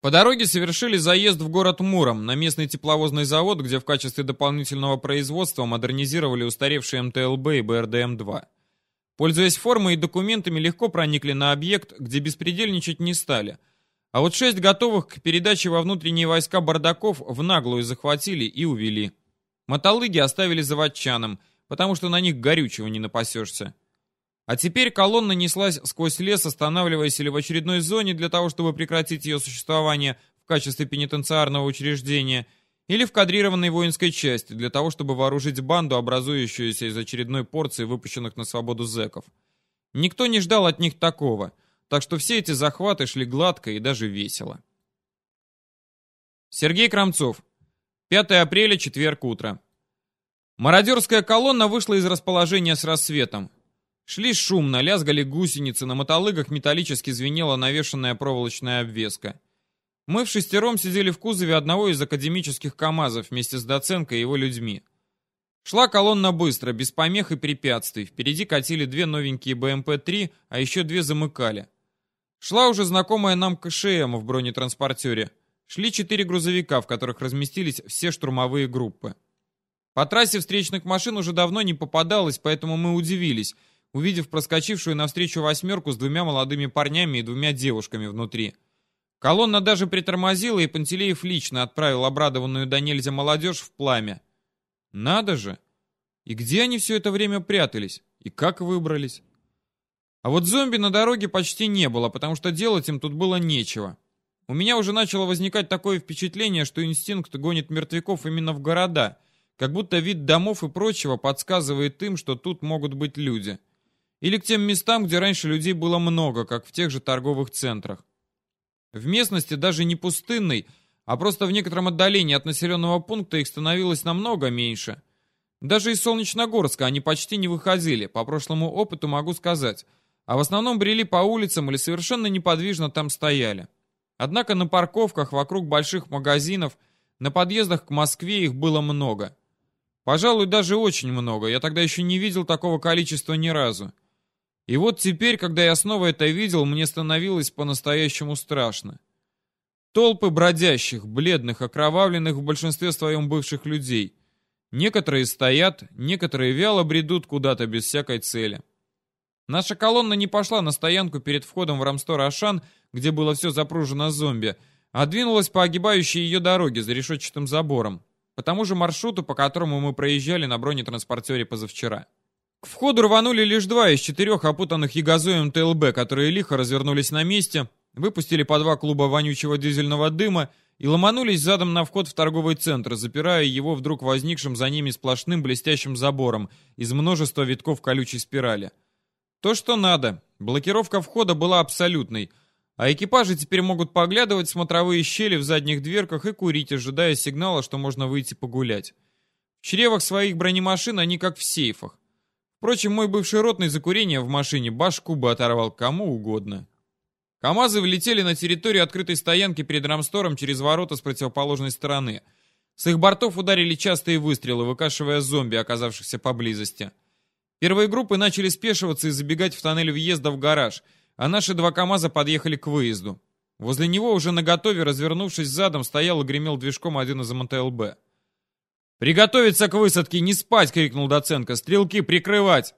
По дороге совершили заезд в город Муром, на местный тепловозный завод, где в качестве дополнительного производства модернизировали устаревшие МТЛБ и БРДМ-2. Пользуясь формой и документами, легко проникли на объект, где беспредельничать не стали. А вот шесть готовых к передаче во внутренние войска бардаков в наглую захватили и увели. Мотолыги оставили заводчанам, потому что на них горючего не напасешься. А теперь колонна неслась сквозь лес, останавливаясь или в очередной зоне для того, чтобы прекратить ее существование в качестве пенитенциарного учреждения, или в кадрированной воинской части для того, чтобы вооружить банду, образующуюся из очередной порции выпущенных на свободу зэков. Никто не ждал от них такого, так что все эти захваты шли гладко и даже весело. Сергей Крамцов. 5 апреля, четверг, утро. Мародерская колонна вышла из расположения с рассветом. Шли шумно, лязгали гусеницы, на мотолыгах металлически звенела навешенная проволочная обвеска. Мы в шестером сидели в кузове одного из академических КАМАЗов вместе с Доценко и его людьми. Шла колонна быстро, без помех и препятствий. Впереди катили две новенькие БМП-3, а еще две замыкали. Шла уже знакомая нам КШМ в бронетранспортере. Шли четыре грузовика, в которых разместились все штурмовые группы. По трассе встречных машин уже давно не попадалось, поэтому мы удивились — увидев проскочившую навстречу восьмерку с двумя молодыми парнями и двумя девушками внутри. Колонна даже притормозила, и Пантелеев лично отправил обрадованную до нельзя молодежь в пламя. Надо же! И где они все это время прятались? И как выбрались? А вот зомби на дороге почти не было, потому что делать им тут было нечего. У меня уже начало возникать такое впечатление, что инстинкт гонит мертвяков именно в города, как будто вид домов и прочего подсказывает им, что тут могут быть люди. Или к тем местам, где раньше людей было много, как в тех же торговых центрах. В местности даже не пустынной, а просто в некотором отдалении от населенного пункта их становилось намного меньше. Даже из Солнечногорска они почти не выходили, по прошлому опыту могу сказать, а в основном брели по улицам или совершенно неподвижно там стояли. Однако на парковках вокруг больших магазинов, на подъездах к Москве их было много. Пожалуй, даже очень много, я тогда еще не видел такого количества ни разу. И вот теперь, когда я снова это видел, мне становилось по-настоящему страшно. Толпы бродящих, бледных, окровавленных в большинстве своем бывших людей. Некоторые стоят, некоторые вяло бредут куда-то без всякой цели. Наша колонна не пошла на стоянку перед входом в Рамстор Ашан, где было все запружено зомби, а двинулась по огибающей ее дороге за решетчатым забором, по тому же маршруту, по которому мы проезжали на бронетранспортере позавчера. К входу рванули лишь два из четырех опутанных ягозоем ТЛБ, которые лихо развернулись на месте, выпустили по два клуба вонючего дизельного дыма и ломанулись задом на вход в торговый центр, запирая его вдруг возникшим за ними сплошным блестящим забором из множества витков колючей спирали. То, что надо. Блокировка входа была абсолютной, а экипажи теперь могут поглядывать в смотровые щели в задних дверках и курить, ожидая сигнала, что можно выйти погулять. В чревах своих бронемашин они как в сейфах. Впрочем, мой бывший ротный за курение в машине башку бы оторвал кому угодно. КамАЗы влетели на территорию открытой стоянки перед Рамстором через ворота с противоположной стороны. С их бортов ударили частые выстрелы, выкашивая зомби, оказавшихся поблизости. Первые группы начали спешиваться и забегать в тоннель въезда в гараж, а наши два КамАЗа подъехали к выезду. Возле него, уже наготове, развернувшись задом, стоял и гремел движком один из МТЛБ. «Приготовиться к высадке, не спать!» — крикнул Доценко. «Стрелки прикрывать!»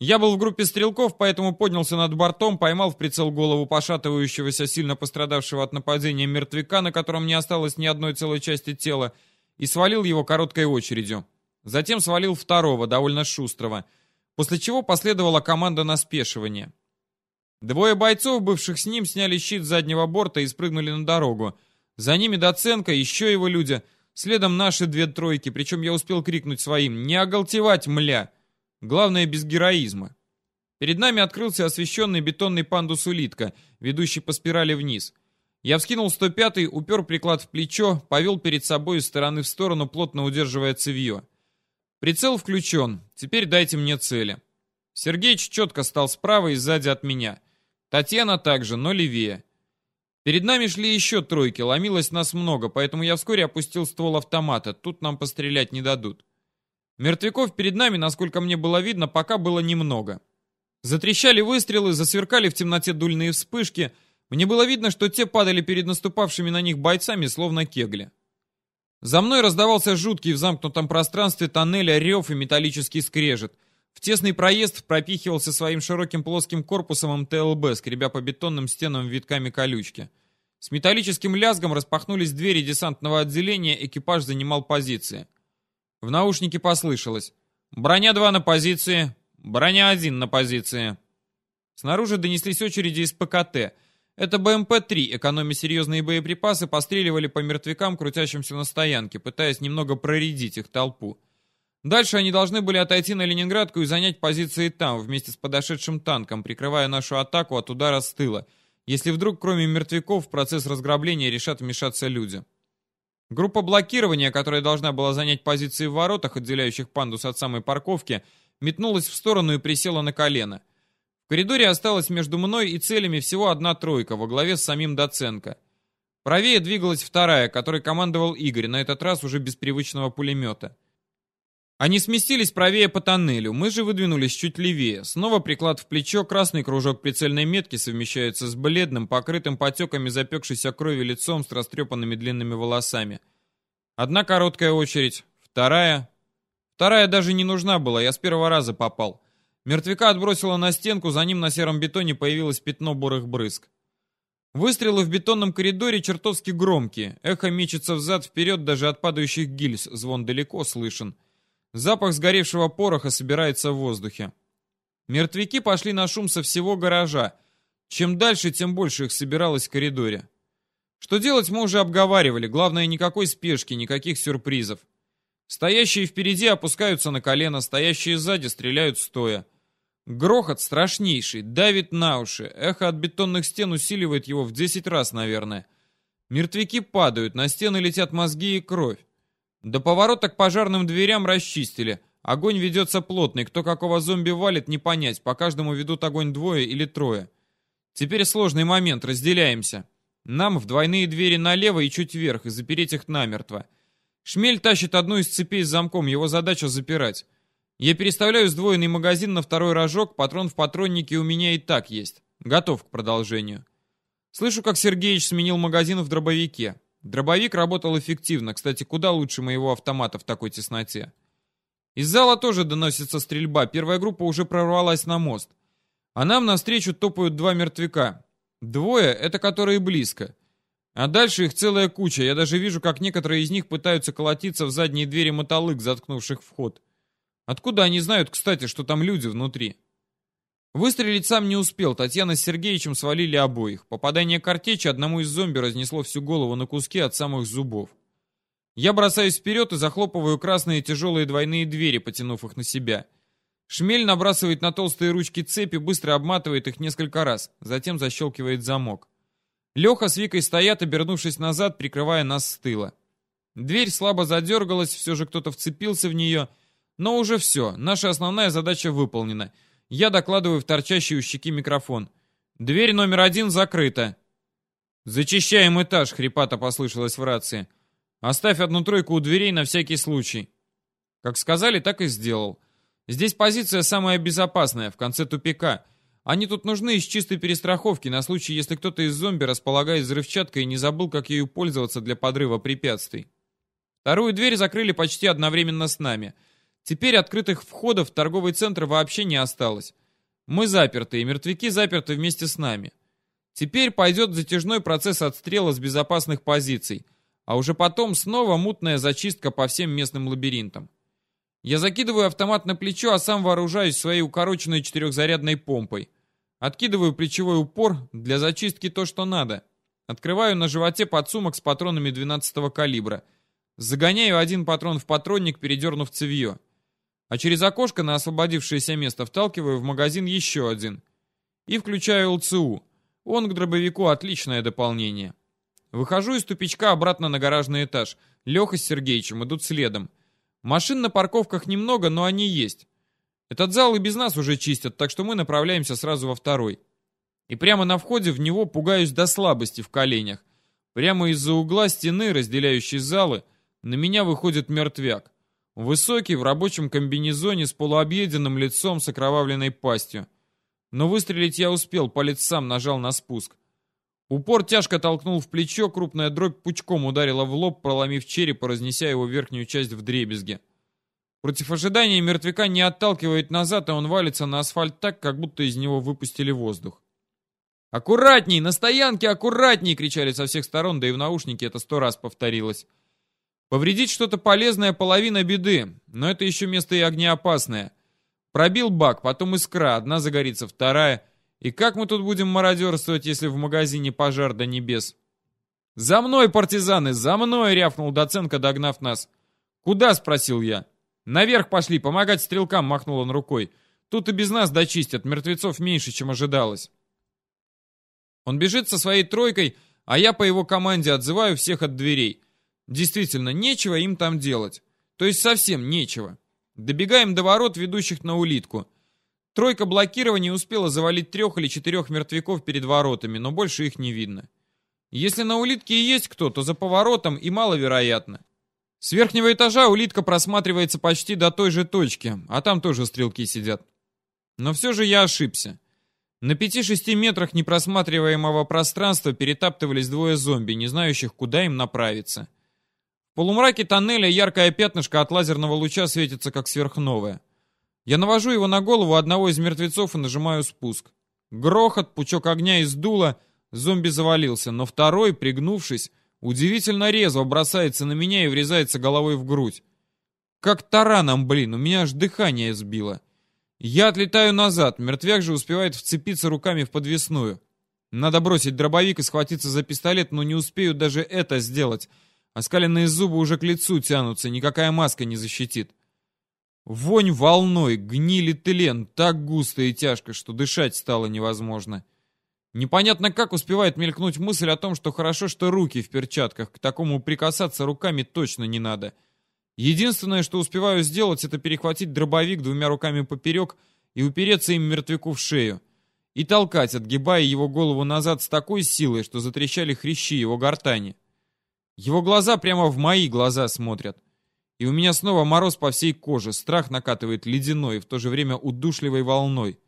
Я был в группе стрелков, поэтому поднялся над бортом, поймал в прицел голову пошатывающегося, сильно пострадавшего от нападения мертвяка, на котором не осталось ни одной целой части тела, и свалил его короткой очередью. Затем свалил второго, довольно шустрого, после чего последовала команда на спешивание. Двое бойцов, бывших с ним, сняли щит с заднего борта и спрыгнули на дорогу. За ними Доценко, еще его люди — Следом наши две тройки, причем я успел крикнуть своим «Не оголтевать, мля!» Главное, без героизма. Перед нами открылся освещенный бетонный пандус улитка, ведущий по спирали вниз. Я вскинул 105-й, упер приклад в плечо, повел перед собой из стороны в сторону, плотно удерживая цевье. Прицел включен, теперь дайте мне цели. Сергеич четко стал справа и сзади от меня. Татьяна также, но левее. Перед нами шли еще тройки, ломилось нас много, поэтому я вскоре опустил ствол автомата. Тут нам пострелять не дадут. Мертвяков перед нами, насколько мне было видно, пока было немного. Затрещали выстрелы, засверкали в темноте дульные вспышки. Мне было видно, что те падали перед наступавшими на них бойцами, словно кегли. За мной раздавался жуткий в замкнутом пространстве тоннеля рев и металлический скрежет. В тесный проезд пропихивался своим широким плоским корпусом МТЛБ, скребя по бетонным стенам витками колючки. С металлическим лязгом распахнулись двери десантного отделения, экипаж занимал позиции. В наушнике послышалось. «Броня 2 на позиции, броня 1 на позиции». Снаружи донеслись очереди из ПКТ. Это БМП-3, экономя серьезные боеприпасы, постреливали по мертвякам, крутящимся на стоянке, пытаясь немного проредить их толпу. Дальше они должны были отойти на Ленинградку и занять позиции там, вместе с подошедшим танком, прикрывая нашу атаку от удара с тыла, если вдруг кроме мертвяков в процесс разграбления решат вмешаться люди. Группа блокирования, которая должна была занять позиции в воротах, отделяющих пандус от самой парковки, метнулась в сторону и присела на колено. В коридоре осталась между мной и целями всего одна тройка во главе с самим Доценко. Правее двигалась вторая, которой командовал Игорь, на этот раз уже без привычного пулемета. Они сместились правее по тоннелю, мы же выдвинулись чуть левее. Снова приклад в плечо, красный кружок прицельной метки совмещается с бледным, покрытым потеками запекшейся крови лицом с растрепанными длинными волосами. Одна короткая очередь, вторая... Вторая даже не нужна была, я с первого раза попал. Мертвяка отбросило на стенку, за ним на сером бетоне появилось пятно бурых брызг. Выстрелы в бетонном коридоре чертовски громкие. Эхо мечется взад-вперед даже от падающих гильз, звон далеко слышен. Запах сгоревшего пороха собирается в воздухе. Мертвяки пошли на шум со всего гаража. Чем дальше, тем больше их собиралось в коридоре. Что делать мы уже обговаривали. Главное, никакой спешки, никаких сюрпризов. Стоящие впереди опускаются на колено, стоящие сзади стреляют стоя. Грохот страшнейший, давит на уши. Эхо от бетонных стен усиливает его в 10 раз, наверное. Мертвяки падают, на стены летят мозги и кровь. До поворота к пожарным дверям расчистили. Огонь ведется плотный, кто какого зомби валит, не понять. По каждому ведут огонь двое или трое. Теперь сложный момент, разделяемся. Нам в двойные двери налево и чуть вверх, и запереть их намертво. Шмель тащит одну из цепей с замком, его задача запирать. Я переставляю сдвоенный магазин на второй рожок, патрон в патроннике у меня и так есть. Готов к продолжению. Слышу, как Сергеич сменил магазин в дробовике. Дробовик работал эффективно, кстати, куда лучше моего автомата в такой тесноте. Из зала тоже доносится стрельба, первая группа уже прорвалась на мост. А нам навстречу топают два мертвяка. Двое — это которые близко. А дальше их целая куча, я даже вижу, как некоторые из них пытаются колотиться в задние двери мотолык, заткнувших вход. Откуда они знают, кстати, что там люди внутри? Выстрелить сам не успел, Татьяна с Сергеевичем свалили обоих. Попадание картечи одному из зомби разнесло всю голову на куски от самых зубов. Я бросаюсь вперед и захлопываю красные тяжелые двойные двери, потянув их на себя. Шмель набрасывает на толстые ручки цепи, быстро обматывает их несколько раз, затем защелкивает замок. Леха с Викой стоят, обернувшись назад, прикрывая нас с тыла. Дверь слабо задергалась, все же кто-то вцепился в нее — но уже все, наша основная задача выполнена. Я докладываю в торчащий у щеки микрофон. Дверь номер один закрыта. «Зачищаем этаж», — хрипато послышалось в рации. «Оставь одну тройку у дверей на всякий случай». Как сказали, так и сделал. Здесь позиция самая безопасная, в конце тупика. Они тут нужны из чистой перестраховки, на случай, если кто-то из зомби располагает взрывчаткой и не забыл, как ею пользоваться для подрыва препятствий. Вторую дверь закрыли почти одновременно с нами — Теперь открытых входов в торговый центр вообще не осталось. Мы заперты, и мертвяки заперты вместе с нами. Теперь пойдет затяжной процесс отстрела с безопасных позиций, а уже потом снова мутная зачистка по всем местным лабиринтам. Я закидываю автомат на плечо, а сам вооружаюсь своей укороченной четырехзарядной помпой. Откидываю плечевой упор, для зачистки то, что надо. Открываю на животе подсумок с патронами 12 калибра. Загоняю один патрон в патронник, передернув цевье а через окошко на освободившееся место вталкиваю в магазин еще один. И включаю ЛЦУ. Он к дробовику отличное дополнение. Выхожу из тупичка обратно на гаражный этаж. Леха с Сергеичем идут следом. Машин на парковках немного, но они есть. Этот зал и без нас уже чистят, так что мы направляемся сразу во второй. И прямо на входе в него пугаюсь до слабости в коленях. Прямо из-за угла стены, разделяющей залы, на меня выходит мертвяк. Высокий, в рабочем комбинезоне с полуобъеденным лицом с окровавленной пастью. Но выстрелить я успел, палец сам нажал на спуск. Упор тяжко толкнул в плечо, крупная дробь пучком ударила в лоб, проломив череп и разнеся его верхнюю часть в дребезги. Против ожидания мертвяка не отталкивает назад, а он валится на асфальт так, как будто из него выпустили воздух. «Аккуратней! На стоянке аккуратней!» — кричали со всех сторон, да и в наушнике это сто раз повторилось. Повредить что-то полезное — половина беды, но это еще место и огнеопасное. Пробил бак, потом искра, одна загорится, вторая. И как мы тут будем мародерствовать, если в магазине пожар до небес? «За мной, партизаны, за мной!» — рявкнул Доценко, догнав нас. «Куда?» — спросил я. «Наверх пошли, помогать стрелкам!» — махнул он рукой. «Тут и без нас дочистят, мертвецов меньше, чем ожидалось». Он бежит со своей тройкой, а я по его команде отзываю всех от дверей. Действительно, нечего им там делать. То есть совсем нечего. Добегаем до ворот, ведущих на улитку. Тройка блокирования успела завалить трех или четырех мертвяков перед воротами, но больше их не видно. Если на улитке и есть кто, то за поворотом и маловероятно. С верхнего этажа улитка просматривается почти до той же точки, а там тоже стрелки сидят. Но все же я ошибся. На пяти-шести метрах непросматриваемого пространства перетаптывались двое зомби, не знающих, куда им направиться. Полумраке тоннеля яркое пятнышко от лазерного луча светится, как сверхновое. Я навожу его на голову одного из мертвецов и нажимаю спуск. Грохот, пучок огня из дула, зомби завалился, но второй, пригнувшись, удивительно резво бросается на меня и врезается головой в грудь. Как тараном, блин, у меня аж дыхание сбило. Я отлетаю назад, мертвяк же успевает вцепиться руками в подвесную. Надо бросить дробовик и схватиться за пистолет, но не успею даже это сделать. Оскаленные зубы уже к лицу тянутся, никакая маска не защитит. Вонь волной, гнили тлен, так густо и тяжко, что дышать стало невозможно. Непонятно как успевает мелькнуть мысль о том, что хорошо, что руки в перчатках, к такому прикасаться руками точно не надо. — Единственное, что успеваю сделать, это перехватить дробовик двумя руками поперек и упереться им мертвяку в шею. И толкать, отгибая его голову назад с такой силой, что затрещали хрящи его гортани. Его глаза прямо в мои глаза смотрят. И у меня снова мороз по всей коже, страх накатывает ледяной и в то же время удушливой волной.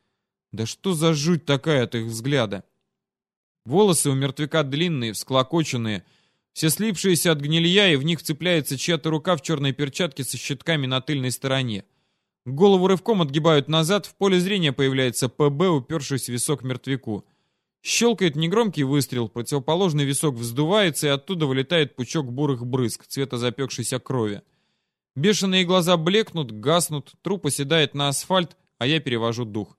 Да что за жуть такая от их взгляда? Волосы у мертвяка длинные, всклокоченные, все слипшиеся от гнилья, и в них цепляется чья-то рука в черной перчатке со щитками на тыльной стороне. Голову рывком отгибают назад, в поле зрения появляется ПБ, упершись в висок мертвяку. Щелкает негромкий выстрел, противоположный висок вздувается, и оттуда вылетает пучок бурых брызг, цвета запекшейся крови. Бешеные глаза блекнут, гаснут, труп оседает на асфальт, а я перевожу дух.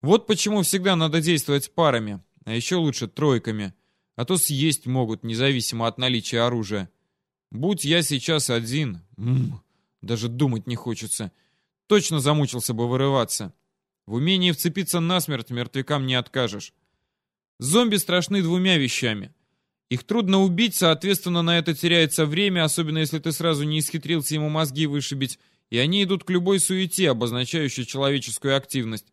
Вот почему всегда надо действовать парами, а еще лучше тройками а то съесть могут, независимо от наличия оружия. Будь я сейчас один, м даже думать не хочется. Точно замучился бы вырываться. В умении вцепиться насмерть мертвякам не откажешь. Зомби страшны двумя вещами. Их трудно убить, соответственно, на это теряется время, особенно если ты сразу не исхитрился ему мозги вышибить, и они идут к любой суете, обозначающей человеческую активность.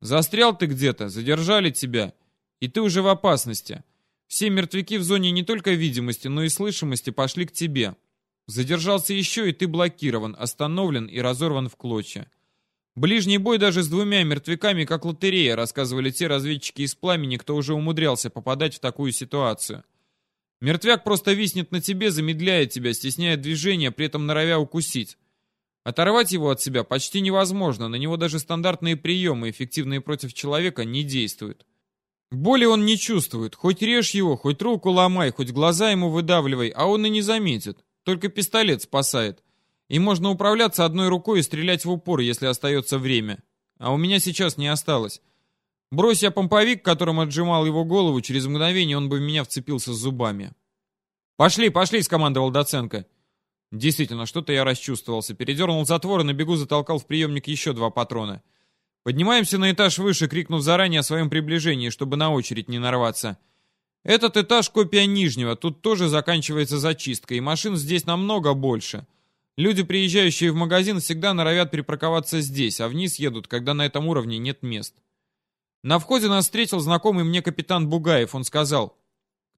Застрял ты где-то, задержали тебя, и ты уже в опасности. Все мертвяки в зоне не только видимости, но и слышимости пошли к тебе. Задержался еще, и ты блокирован, остановлен и разорван в клочья. Ближний бой даже с двумя мертвяками, как лотерея, рассказывали те разведчики из пламени, кто уже умудрялся попадать в такую ситуацию. Мертвяк просто виснет на тебе, замедляя тебя, стесняя движение, при этом норовя укусить. Оторвать его от себя почти невозможно, на него даже стандартные приемы, эффективные против человека, не действуют. Боли он не чувствует. Хоть режь его, хоть руку ломай, хоть глаза ему выдавливай, а он и не заметит. Только пистолет спасает. И можно управляться одной рукой и стрелять в упор, если остается время. А у меня сейчас не осталось. Брось я помповик, которым отжимал его голову, через мгновение он бы в меня вцепился зубами. «Пошли, пошли!» — скомандовал Доценко. Действительно, что-то я расчувствовался. Передернул затвор и на бегу затолкал в приемник еще два патрона. Поднимаемся на этаж выше, крикнув заранее о своем приближении, чтобы на очередь не нарваться. Этот этаж копия нижнего, тут тоже заканчивается зачистка, и машин здесь намного больше. Люди, приезжающие в магазин, всегда норовят припарковаться здесь, а вниз едут, когда на этом уровне нет мест. На входе нас встретил знакомый мне капитан Бугаев. Он сказал,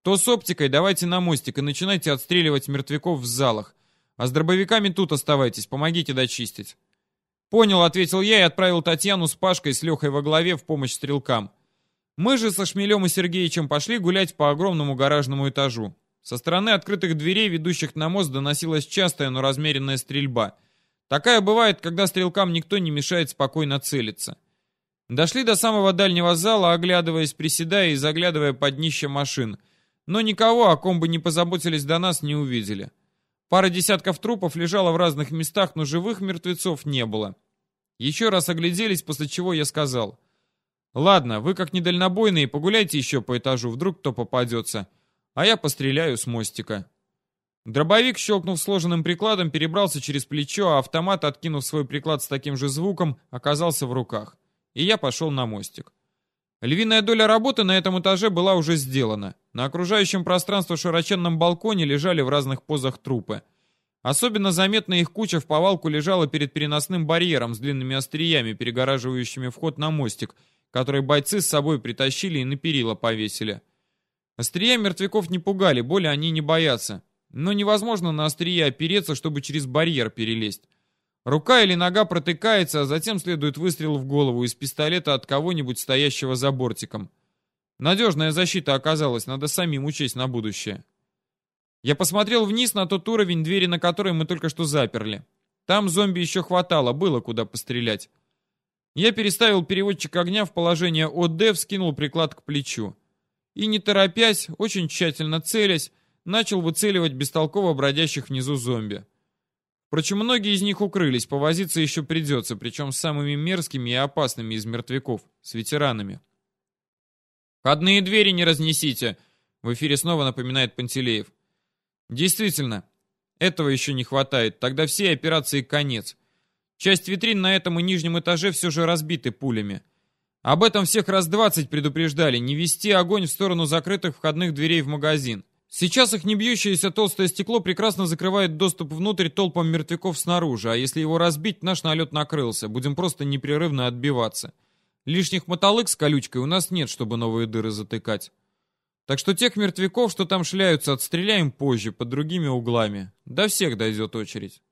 «Кто с оптикой, давайте на мостик и начинайте отстреливать мертвяков в залах. А с дробовиками тут оставайтесь, помогите дочистить». «Понял», — ответил я и отправил Татьяну с Пашкой с Лехой во главе в помощь стрелкам. Мы же со Шмелем и Сергеичем пошли гулять по огромному гаражному этажу. Со стороны открытых дверей, ведущих на мост, доносилась частая, но размеренная стрельба. Такая бывает, когда стрелкам никто не мешает спокойно целиться. Дошли до самого дальнего зала, оглядываясь, приседая и заглядывая под днище машин. Но никого, о ком бы не позаботились до нас, не увидели. Пара десятков трупов лежала в разных местах, но живых мертвецов не было. Еще раз огляделись, после чего я сказал. «Ладно, вы как недальнобойные, погуляйте еще по этажу, вдруг кто попадется, а я постреляю с мостика». Дробовик, щелкнув сложенным прикладом, перебрался через плечо, а автомат, откинув свой приклад с таким же звуком, оказался в руках и я пошел на мостик. Львиная доля работы на этом этаже была уже сделана. На окружающем пространстве широченном балконе лежали в разных позах трупы. Особенно заметна их куча в повалку лежала перед переносным барьером с длинными остриями, перегораживающими вход на мостик, который бойцы с собой притащили и на перила повесили. Острия мертвяков не пугали, боли они не боятся. Но невозможно на острие опереться, чтобы через барьер перелезть. Рука или нога протыкается, а затем следует выстрел в голову из пистолета от кого-нибудь стоящего за бортиком. Надежная защита оказалась, надо самим учесть на будущее. Я посмотрел вниз на тот уровень, двери на который мы только что заперли. Там зомби еще хватало, было куда пострелять. Я переставил переводчик огня в положение ОД, вскинул приклад к плечу. И не торопясь, очень тщательно целясь, начал выцеливать бестолково бродящих внизу зомби. Впрочем, многие из них укрылись, повозиться еще придется, причем с самыми мерзкими и опасными из мертвяков, с ветеранами. «Входные двери не разнесите!» — в эфире снова напоминает Пантелеев. «Действительно, этого еще не хватает, тогда всей операции конец. Часть витрин на этом и нижнем этаже все же разбиты пулями. Об этом всех раз двадцать предупреждали, не вести огонь в сторону закрытых входных дверей в магазин. Сейчас их не бьющееся толстое стекло прекрасно закрывает доступ внутрь толпам мертвяков снаружи, а если его разбить, наш налет накрылся, будем просто непрерывно отбиваться. Лишних мотолык с колючкой у нас нет, чтобы новые дыры затыкать. Так что тех мертвяков, что там шляются, отстреляем позже, под другими углами. До всех дойдет очередь.